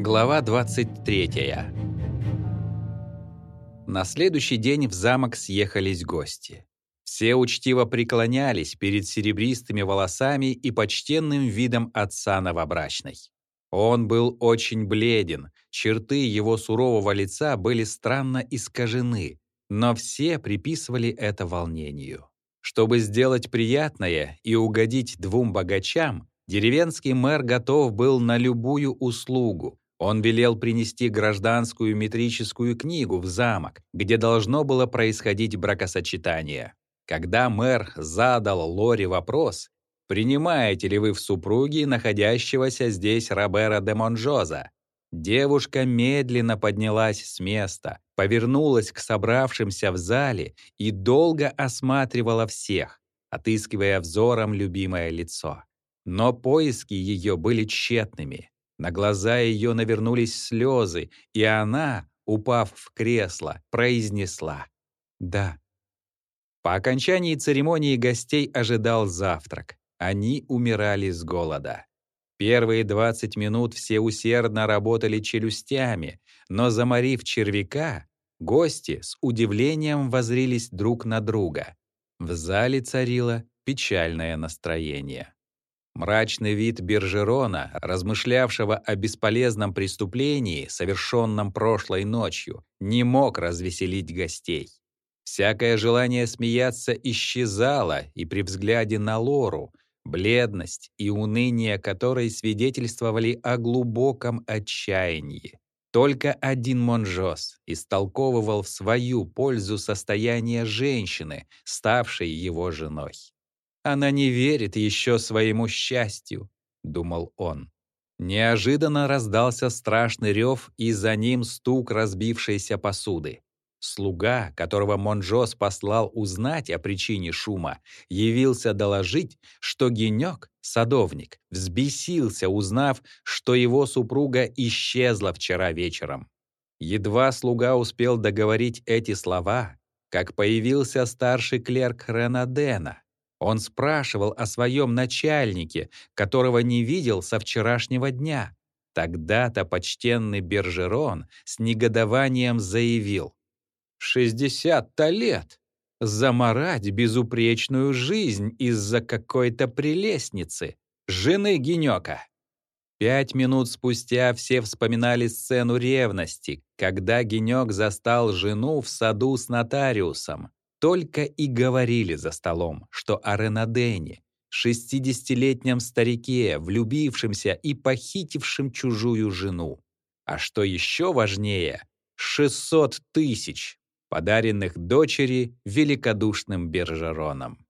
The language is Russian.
Глава 23. На следующий день в замок съехались гости. Все учтиво преклонялись перед серебристыми волосами и почтенным видом отца новобрачной. Он был очень бледен, черты его сурового лица были странно искажены, но все приписывали это волнению. Чтобы сделать приятное и угодить двум богачам, деревенский мэр готов был на любую услугу. Он велел принести гражданскую метрическую книгу в замок, где должно было происходить бракосочетание. Когда мэр задал Лори вопрос, «Принимаете ли вы в супруги находящегося здесь Робера де Монжоза?» Девушка медленно поднялась с места, повернулась к собравшимся в зале и долго осматривала всех, отыскивая взором любимое лицо. Но поиски ее были тщетными. На глаза ее навернулись слезы, и она, упав в кресло, произнесла «Да». По окончании церемонии гостей ожидал завтрак. Они умирали с голода. Первые 20 минут все усердно работали челюстями, но заморив червяка, гости с удивлением возрились друг на друга. В зале царило печальное настроение. Мрачный вид Бержерона, размышлявшего о бесполезном преступлении, совершенном прошлой ночью, не мог развеселить гостей. Всякое желание смеяться исчезало и при взгляде на Лору, бледность и уныние которой свидетельствовали о глубоком отчаянии. Только один Монжос истолковывал в свою пользу состояние женщины, ставшей его женой. «Она не верит еще своему счастью», — думал он. Неожиданно раздался страшный рев, и за ним стук разбившейся посуды. Слуга, которого Монжос послал узнать о причине шума, явился доложить, что Генек, садовник, взбесился, узнав, что его супруга исчезла вчера вечером. Едва слуга успел договорить эти слова, как появился старший клерк Ренадена. Он спрашивал о своем начальнике, которого не видел со вчерашнего дня. Тогда-то почтенный Бержерон с негодованием заявил. Шестьдесят-то лет! Заморать безупречную жизнь из-за какой-то прелестницы, жены Генёка. Пять минут спустя все вспоминали сцену ревности, когда Генёк застал жену в саду с нотариусом. Только и говорили за столом, что о Ренадене, шестидесятилетнем старике, влюбившемся и похитившем чужую жену. А что еще важнее, 600 тысяч подаренных дочери великодушным Бержероном.